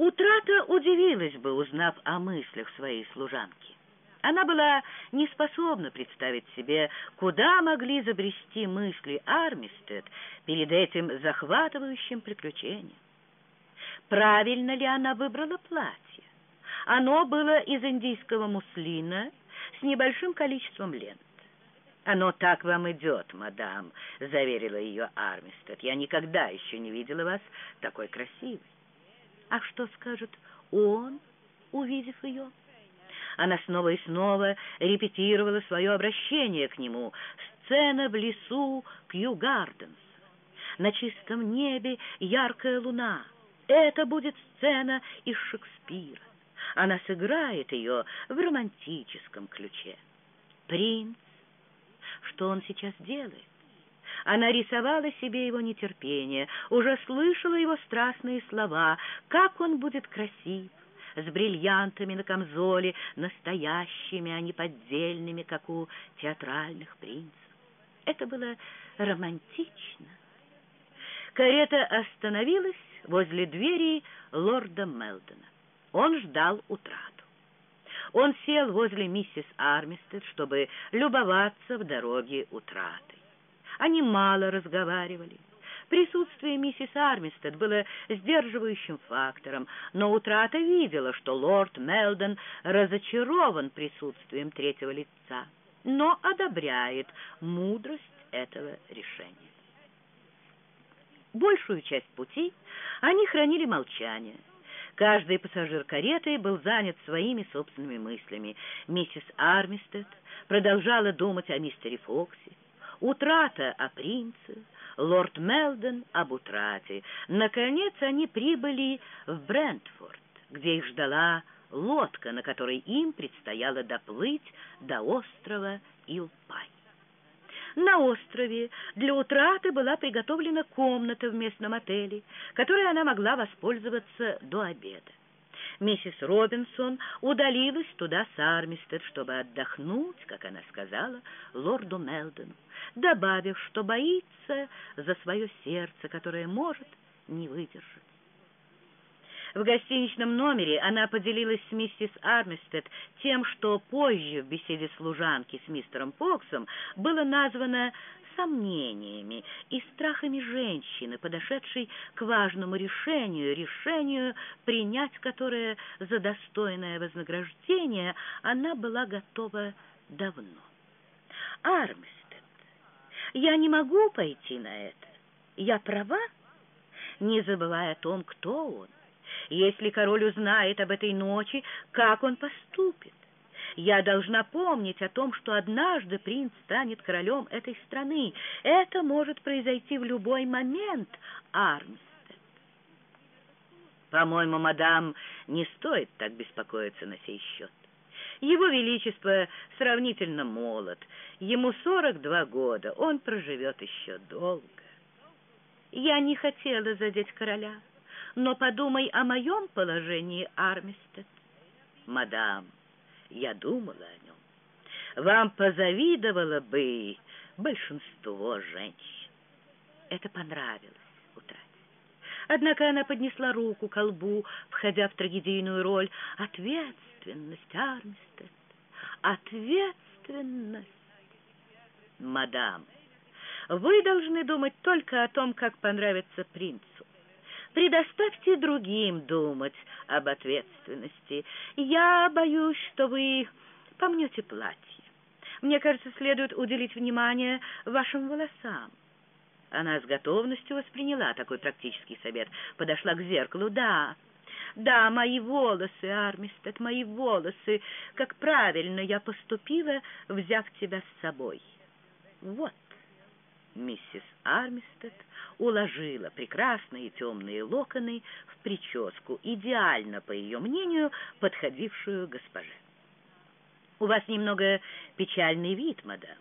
[SPEAKER 1] Утрата удивилась бы, узнав о мыслях своей служанки. Она была не способна представить себе, куда могли забрести мысли Армистед перед этим захватывающим приключением. Правильно ли она выбрала платье? Оно было из индийского муслина с небольшим количеством лент. «Оно так вам идет, мадам», — заверила ее Армистед. «Я никогда еще не видела вас такой красивой». «А что скажет он, увидев ее?» Она снова и снова репетировала свое обращение к нему. Сцена в лесу Кью-Гарденс. На чистом небе яркая луна. Это будет сцена из Шекспира. Она сыграет ее в романтическом ключе. Принц что он сейчас делает. Она рисовала себе его нетерпение, уже слышала его страстные слова, как он будет красив, с бриллиантами на камзоле, настоящими, а не поддельными, как у театральных принцев. Это было романтично. Карета остановилась возле двери лорда Мелдона. Он ждал утрату. Он сел возле миссис Армистед, чтобы любоваться в дороге утратой. Они мало разговаривали. Присутствие миссис Армистед было сдерживающим фактором, но утрата видела, что лорд Мелдон разочарован присутствием третьего лица, но одобряет мудрость этого решения. Большую часть пути они хранили молчание — Каждый пассажир кареты был занят своими собственными мыслями. Миссис Армистед продолжала думать о мистере Фоксе, утрата о принце, лорд Мелдон об утрате. Наконец они прибыли в Брентфорд, где их ждала лодка, на которой им предстояло доплыть до острова Илпай. На острове для утраты была приготовлена комната в местном отеле, которой она могла воспользоваться до обеда. Миссис Робинсон удалилась туда с Армистед, чтобы отдохнуть, как она сказала, лорду Мелдону, добавив, что боится за свое сердце, которое может не выдержать. В гостиничном номере она поделилась с миссис Армистед тем, что позже в беседе служанки с мистером Фоксом было названо сомнениями и страхами женщины, подошедшей к важному решению, решению, принять которое за достойное вознаграждение она была готова давно. Армистед, я не могу пойти на это. Я права, не забывая о том, кто он. Если король узнает об этой ночи, как он поступит? Я должна помнить о том, что однажды принц станет королем этой страны. Это может произойти в любой момент, Армстед. По-моему, мадам, не стоит так беспокоиться на сей счет. Его Величество сравнительно молод. Ему сорок два года, он проживет еще долго. Я не хотела задеть короля но подумай о моем положении, Армистед. Мадам, я думала о нем. Вам позавидовало бы большинство женщин. Это понравилось утрате. Однако она поднесла руку к колбу, входя в трагедийную роль. Ответственность, Армистед, ответственность. Мадам, вы должны думать только о том, как понравится принцу. Предоставьте другим думать об ответственности. Я боюсь, что вы помнете платье. Мне кажется, следует уделить внимание вашим волосам. Она с готовностью восприняла такой практический совет. Подошла к зеркалу. Да, да, мои волосы, Армистед, мои волосы. Как правильно я поступила, взяв тебя с собой. Вот миссис Армистед уложила прекрасные темные локоны в прическу, идеально, по ее мнению, подходившую госпоже. «У вас немного печальный вид, мадам,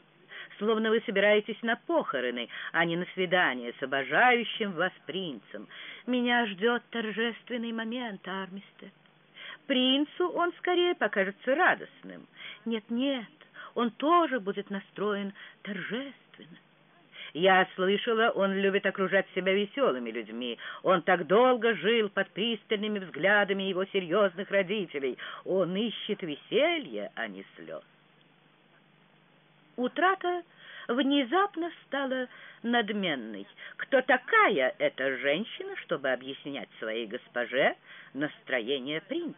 [SPEAKER 1] словно вы собираетесь на похороны, а не на свидание с обожающим вас принцем. Меня ждет торжественный момент, Армистед. Принцу он скорее покажется радостным. Нет-нет, он тоже будет настроен торжественно. Я слышала, он любит окружать себя веселыми людьми. Он так долго жил под пристальными взглядами его серьезных родителей. Он ищет веселья, а не слез. Утрата внезапно стала надменной. Кто такая эта женщина, чтобы объяснять своей госпоже настроение принца?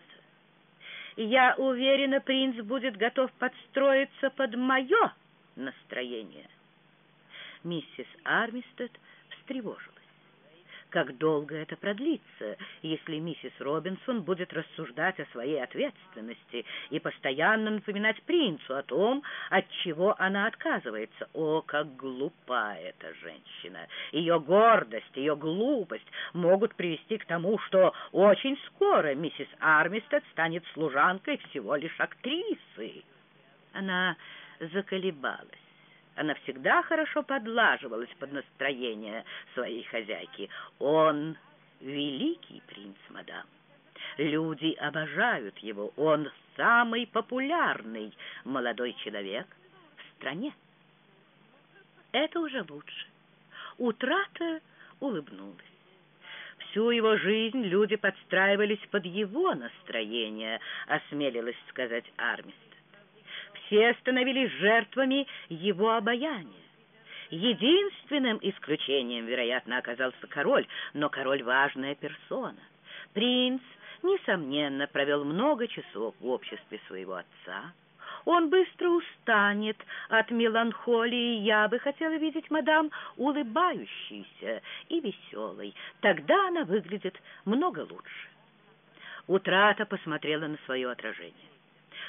[SPEAKER 1] Я уверена, принц будет готов подстроиться под мое настроение. Миссис Армистед встревожилась. Как долго это продлится, если миссис Робинсон будет рассуждать о своей ответственности и постоянно напоминать принцу о том, от чего она отказывается? О, как глупа эта женщина! Ее гордость, ее глупость могут привести к тому, что очень скоро миссис Армистед станет служанкой всего лишь актрисы. Она заколебалась. Она всегда хорошо подлаживалась под настроение своей хозяйки. Он великий принц, мадам. Люди обожают его. Он самый популярный молодой человек в стране. Это уже лучше. Утрата улыбнулась. Всю его жизнь люди подстраивались под его настроение, осмелилась сказать Армис все становились жертвами его обаяния. Единственным исключением, вероятно, оказался король, но король — важная персона. Принц, несомненно, провел много часов в обществе своего отца. Он быстро устанет от меланхолии. Я бы хотела видеть мадам улыбающейся и веселой. Тогда она выглядит много лучше. Утрата посмотрела на свое отражение.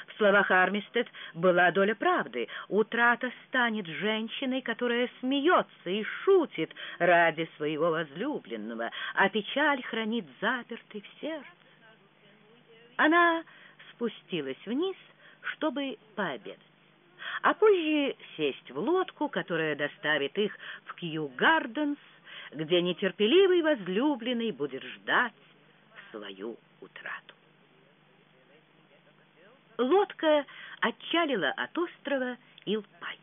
[SPEAKER 1] В словах Армистед была доля правды. Утрата станет женщиной, которая смеется и шутит ради своего возлюбленного, а печаль хранит запертой в сердце. Она спустилась вниз, чтобы пообедать, а позже сесть в лодку, которая доставит их в Кью-Гарденс, где нетерпеливый возлюбленный будет ждать свою утрату. Лодка отчалила от острова Илпай.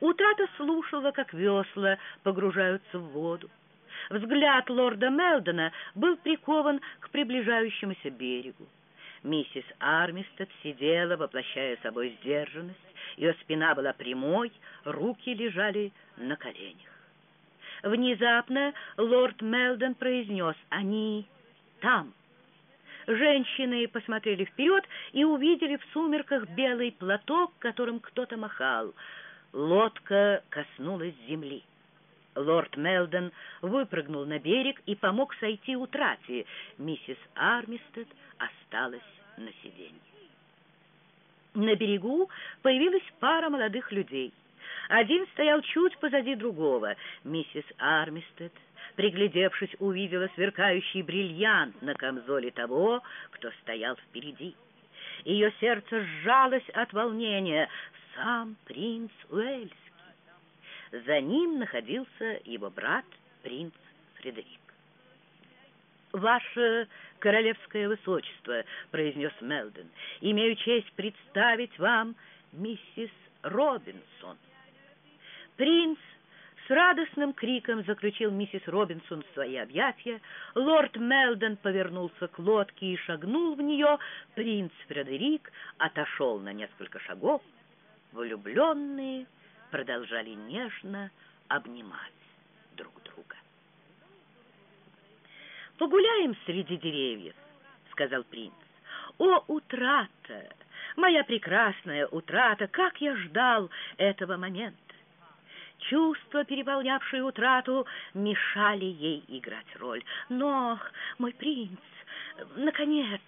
[SPEAKER 1] Утрата слушала, как весла погружаются в воду. Взгляд лорда Мелдона был прикован к приближающемуся берегу. Миссис Армистед сидела, воплощая собой сдержанность. Ее спина была прямой, руки лежали на коленях. Внезапно лорд Мелдон произнес «Они там». Женщины посмотрели вперед и увидели в сумерках белый платок, которым кто-то махал. Лодка коснулась земли. Лорд Мелдон выпрыгнул на берег и помог сойти утрате. Миссис Армистед осталась на сиденье. На берегу появилась пара молодых людей. Один стоял чуть позади другого. Миссис Армистед приглядевшись, увидела сверкающий бриллиант на камзоле того, кто стоял впереди. Ее сердце сжалось от волнения. Сам принц Уэльский. За ним находился его брат, принц Фредерик. «Ваше королевское высочество», — произнес Мелден, — «имею честь представить вам миссис Робинсон». Принц с радостным криком заключил миссис Робинсон в свои объятия. Лорд Мелдон повернулся к лодке и шагнул в нее. Принц Фредерик отошел на несколько шагов. Влюбленные продолжали нежно обнимать друг друга. «Погуляем среди деревьев», — сказал принц. «О, утрата! Моя прекрасная утрата! Как я ждал этого момента! Чувства, переполнявшие утрату, мешали ей играть роль. Но, мой принц, наконец,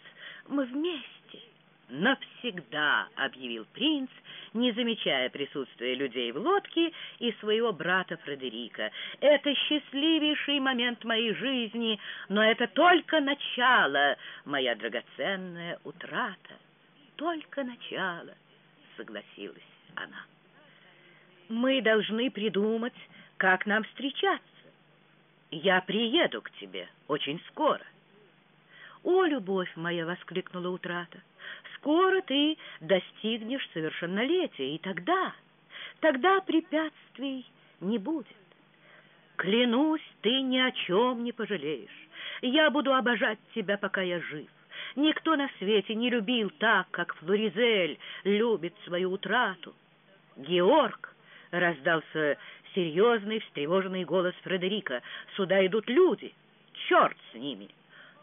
[SPEAKER 1] мы вместе. «Навсегда», — объявил принц, не замечая присутствия людей в лодке и своего брата Фредерика. «Это счастливейший момент моей жизни, но это только начало, моя драгоценная утрата. Только начало», — согласилась она мы должны придумать, как нам встречаться. Я приеду к тебе очень скоро. «О, любовь моя!» — воскликнула утрата. «Скоро ты достигнешь совершеннолетия, и тогда, тогда препятствий не будет. Клянусь, ты ни о чем не пожалеешь. Я буду обожать тебя, пока я жив. Никто на свете не любил так, как Флоризель любит свою утрату. Георг раздался серьезный, встревоженный голос Фредерика. «Сюда идут люди! Черт с ними!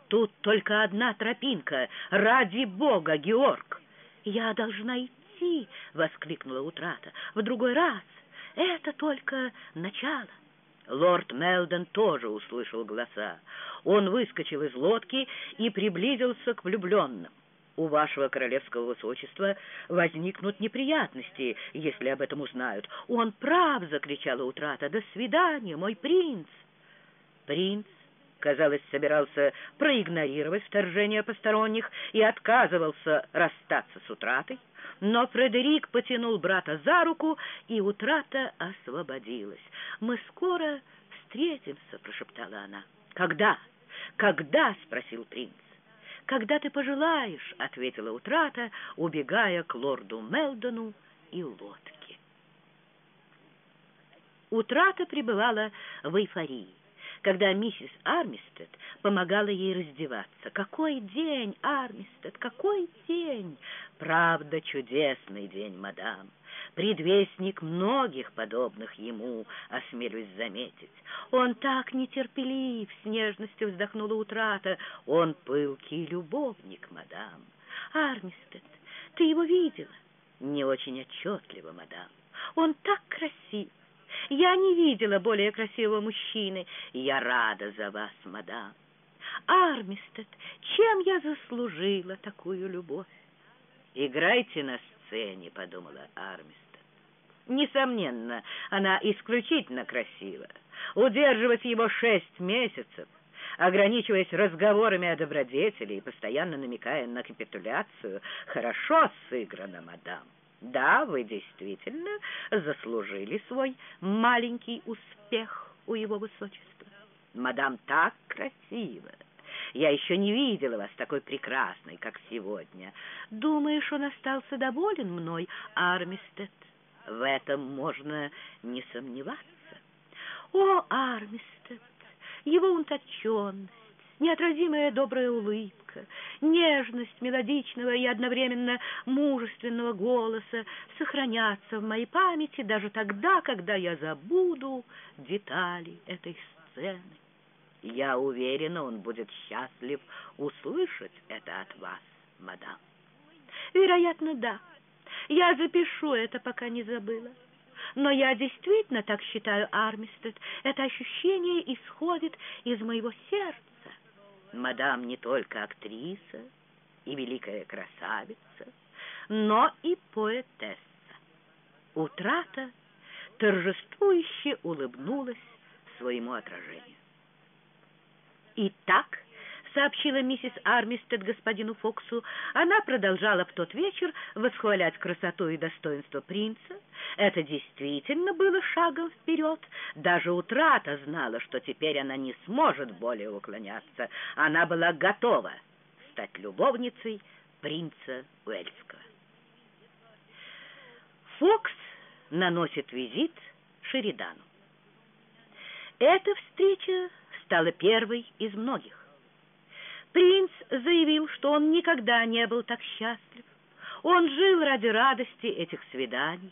[SPEAKER 1] Тут только одна тропинка! Ради бога, Георг! Я должна идти!» прости!» — воскликнула утрата. «В другой раз! Это только начало!» Лорд Мелдон тоже услышал голоса. Он выскочил из лодки и приблизился к влюбленным. «У вашего королевского высочества возникнут неприятности, если об этом узнают». «Он прав!» — закричала утрата. «До свидания, мой принц!» Принц казалось, собирался проигнорировать вторжение посторонних и отказывался расстаться с утратой, но Фредерик потянул брата за руку, и утрата освободилась. «Мы скоро встретимся», — прошептала она. «Когда? Когда?» — спросил принц. «Когда ты пожелаешь», — ответила утрата, убегая к лорду Мелдону и лодке. Утрата пребывала в эйфории когда миссис Армистед помогала ей раздеваться. «Какой день, Армистед, какой день! Правда, чудесный день, мадам!» Предвестник многих подобных ему, осмелюсь заметить. Он так нетерпелив, с нежностью вздохнула утрата. Он пылкий любовник, мадам. Армистед, ты его видела? Не очень отчетливо, мадам. Он так красив. Я не видела более красивого мужчины. Я рада за вас, мадам. Армистед, чем я заслужила такую любовь? Играйте на сцене, подумала Армистед. Несомненно, она исключительно красива. Удерживать его шесть месяцев, ограничиваясь разговорами о добродетели и постоянно намекая на капитуляцию, хорошо сыграно, мадам. Да, вы действительно заслужили свой маленький успех у его высочества. Мадам так красива. Я еще не видела вас такой прекрасной, как сегодня. Думаешь, он остался доволен мной, Армистед? В этом можно не сомневаться. О, Армистед, его утонченность, неотразимая добрая улыбка, нежность мелодичного и одновременно мужественного голоса сохранятся в моей памяти даже тогда, когда я забуду детали этой сцены. Я уверена, он будет счастлив услышать это от вас, мадам. Вероятно, да. Я запишу это, пока не забыла. Но я действительно так считаю, Армистед. Это ощущение исходит из моего сердца. Мадам не только актриса и великая красавица, но и поэтесса. Утрата торжествующе улыбнулась своему отражению. Итак, — сообщила миссис Армистед господину Фоксу. Она продолжала в тот вечер восхвалять красоту и достоинство принца. Это действительно было шагом вперед. Даже утрата знала, что теперь она не сможет более уклоняться. Она была готова стать любовницей принца Уэльского. Фокс наносит визит Шеридану. Эта встреча стала первой из многих. Принц заявил, что он никогда не был так счастлив. Он жил ради радости этих свиданий.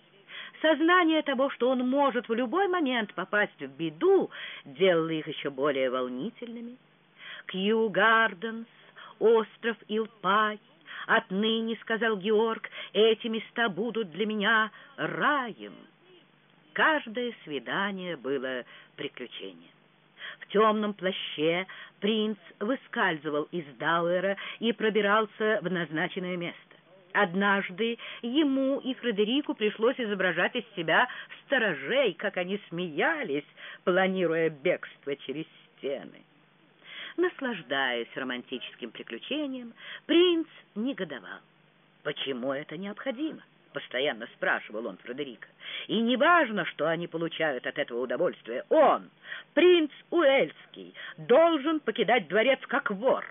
[SPEAKER 1] Сознание того, что он может в любой момент попасть в беду, делало их еще более волнительными. Кью Гарденс, остров Илпай, отныне, сказал Георг, эти места будут для меня раем. Каждое свидание было приключением. В темном плаще принц выскальзывал из Дауэра и пробирался в назначенное место. Однажды ему и Фредерику пришлось изображать из себя сторожей, как они смеялись, планируя бегство через стены. Наслаждаясь романтическим приключением, принц негодовал. Почему это необходимо? Постоянно спрашивал он Фредерика. И не важно, что они получают от этого удовольствие. Он, принц Уэльский, должен покидать дворец как вор.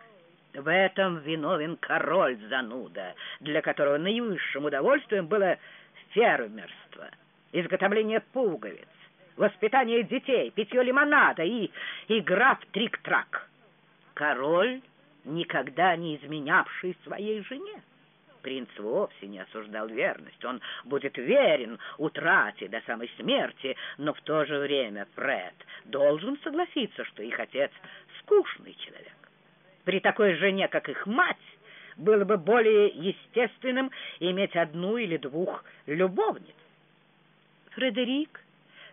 [SPEAKER 1] В этом виновен король зануда, для которого наивысшим удовольствием было фермерство, изготовление пуговиц, воспитание детей, питье лимонада и игра в трик-трак. Король, никогда не изменявший своей жене. Принц вовсе не осуждал верность. Он будет верен утрате до самой смерти, но в то же время Фред должен согласиться, что их отец скучный человек. При такой жене, как их мать, было бы более естественным иметь одну или двух любовниц. Фредерик,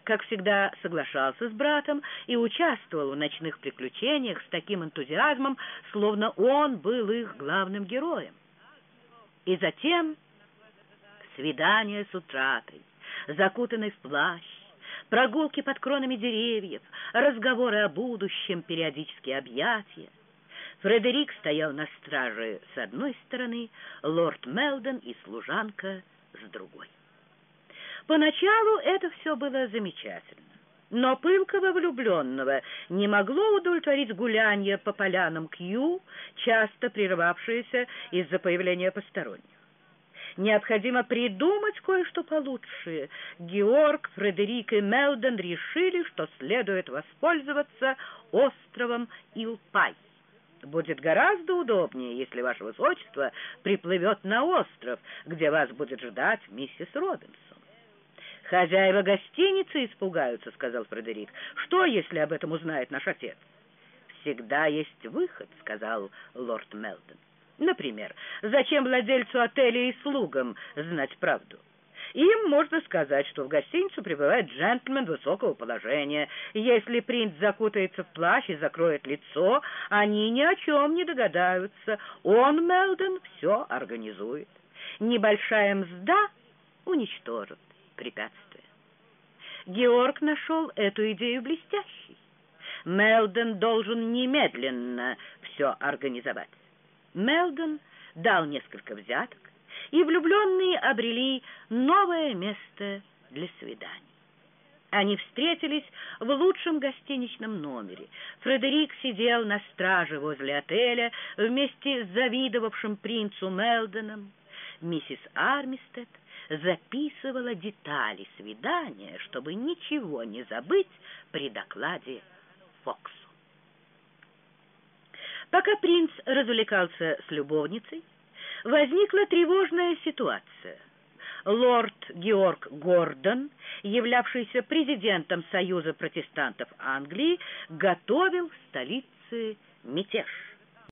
[SPEAKER 1] как всегда, соглашался с братом и участвовал в ночных приключениях с таким энтузиазмом, словно он был их главным героем. И затем свидание с утратой, закутанной в плащ, прогулки под кронами деревьев, разговоры о будущем, периодические объятия. Фредерик стоял на страже с одной стороны, лорд Мелдон и служанка с другой. Поначалу это все было замечательно. Но пылкого влюбленного не могло удовлетворить гулянье по полянам Кью, часто прерывавшееся из-за появления посторонних. Необходимо придумать кое-что получше. Георг, Фредерик и Мелден решили, что следует воспользоваться островом Илпай. Будет гораздо удобнее, если ваше высочество приплывет на остров, где вас будет ждать миссис Робинсон. «Хозяева гостиницы испугаются», — сказал Фредерик. «Что, если об этом узнает наш отец?» «Всегда есть выход», — сказал лорд Мелдон. Например, зачем владельцу отеля и слугам знать правду? Им можно сказать, что в гостиницу прибывает джентльмен высокого положения. Если принц закутается в плащ и закроет лицо, они ни о чем не догадаются. Он, Мелдон, все организует. Небольшая мзда уничтожит препятствие. Георг нашел эту идею блестящей. Мелдон должен немедленно все организовать. Мелдон дал несколько взяток, и влюбленные обрели новое место для свиданий. Они встретились в лучшем гостиничном номере. Фредерик сидел на страже возле отеля вместе с завидовавшим принцу Мелдоном. Миссис Армистед записывала детали свидания, чтобы ничего не забыть при докладе Фоксу. Пока принц развлекался с любовницей, возникла тревожная ситуация. Лорд Георг Гордон, являвшийся президентом Союза протестантов Англии, готовил в столице мятеж.